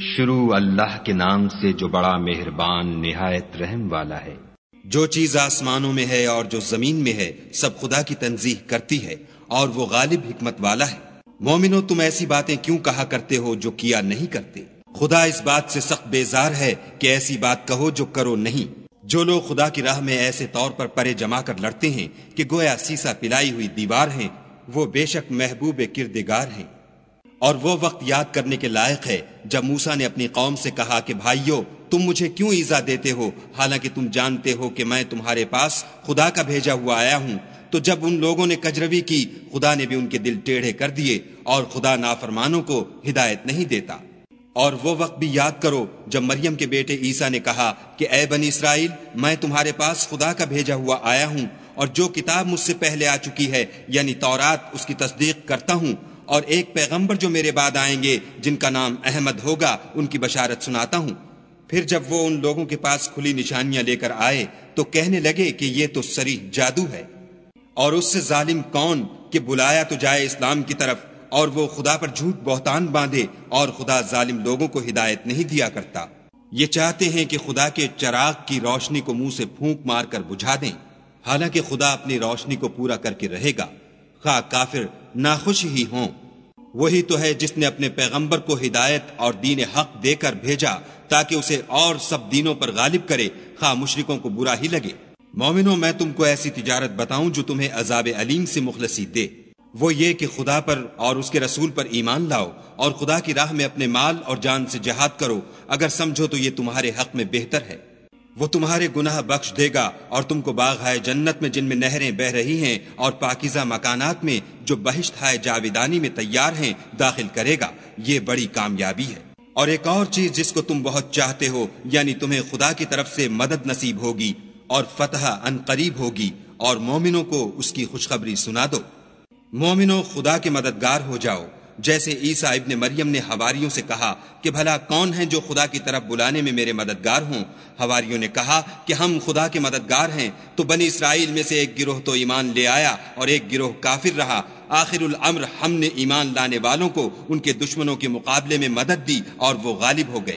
شروع اللہ کے نام سے جو بڑا مہربان نہایت رحم والا ہے۔ جو چیز آسمانوں میں ہے اور جو زمین میں ہے، سب خدا کی تنظیح کرتی ہے اور وہ غالب حکمت والا ہے۔ مومنو، تم ایسی باتیں کیوں کہا کرتے ہو جو کیا نہیں کرتے؟ خدا اس بات سے سخت بیزار ہے کہ ایسی بات کہو جو کرو نہیں۔ جو لوگ خدا کی راہ میں ایسے طور پر پرے جما کر لڑتے ہیں کہ گویا سیسا پلائی ہوئی دیوار ہیں، وہ بے شک محبوب کردگار ہیں۔ اور وہ وقت یاد کرنے کے لائق ہے جب موسا نے اپنی قوم سے کہا کہ بھائیو، تم مجھے کیوں ایزا دیتے ہو؟ حالانکہ تم جانتے ہو کہ میں تمہارے پاس خدا کا بھیجا ہوا آیا ہوں۔ تو جب ان لوگوں نے کجروی کی، خدا نے بھی ان کے دل ٹیڑھے کر دیے اور خدا نافرمانوں کو ہدایت نہیں دیتا۔ اور وہ وقت بھی یاد کرو جب مریم کے بیٹے عیسیٰ نے کہا کہ اے بنی اسرائیل، میں تمہارے پاس خدا کا بھیجا ہوا آیا ہوں اور جو کتاب مجھ سے پہلے آ چکی ہے یعنی تورات، اس کی تصدیق کرتا ہوں۔ اور ایک پیغمبر جو میرے بعد آئیں گے، جن کا نام احمد ہوگا، ان کی بشارت سناتا ہوں۔ پھر جب وہ ان لوگوں کے پاس کھلی نشانیاں لے کر آئے، تو کہنے لگے کہ یہ تو سری جادو ہے۔ اور اس سے ظالم کون کہ بلایا تو جائے اسلام کی طرف، اور وہ خدا پر جھوٹ بہتان باندھے اور خدا ظالم لوگوں کو ہدایت نہیں دیا کرتا۔ یہ چاہتے ہیں کہ خدا کے چراغ کی روشنی کو منہ سے پھونک مار کر بجھا دیں۔ حالانکہ خدا اپنی روشنی کو پورا کر کے رہے گا۔ خواہ کافر ناخوش ہی ہوں۔ وہی تو ہے جس نے اپنے پیغمبر کو ہدایت اور دین حق دے کر بھیجا تاکہ اسے اور سب دینوں پر غالب کرے۔ خواہ مشرکوں کو برا ہی لگے۔ مومنوں، میں تم کو ایسی تجارت بتاؤں جو تمہیں عذاب علیم سے مخلصی دے۔ وہ یہ کہ خدا پر اور اس کے رسول پر ایمان لاؤ اور خدا کی راہ میں اپنے مال اور جان سے جہاد کرو۔ اگر سمجھو تو یہ تمہارے حق میں بہتر ہے۔ وہ تمہارے گناہ بخش دے گا اور تم کو باغ ہے جنت میں جن میں نہریں بہ رہی ہیں اور پاکیزہ مکانات میں جو بہشت ہے جاویدانی میں تیار ہیں داخل کرے گا، یہ بڑی کامیابی ہے۔ اور ایک اور چیز جس کو تم بہت چاہتے ہو یعنی تمہیں خدا کی طرف سے مدد نصیب ہوگی اور فتح ان قریب ہوگی اور مومنوں کو اس کی خوشخبری سنا دو۔ مومنوں خدا کے مددگار ہو جاؤ۔ جیسے عیسیٰ ابن مریم نے ہواریوں سے کہا کہ بھلا کون ہیں جو خدا کی طرف بلانے میں میرے مددگار ہوں؟ ہواریوں نے کہا کہ ہم خدا کے مددگار ہیں، تو بنی اسرائیل میں سے ایک گروہ تو ایمان لے آیا اور ایک گروہ کافر رہا۔ آخر الامر ہم نے ایمان لانے والوں کو ان کے دشمنوں کے مقابلے میں مدد دی اور وہ غالب ہو گئے۔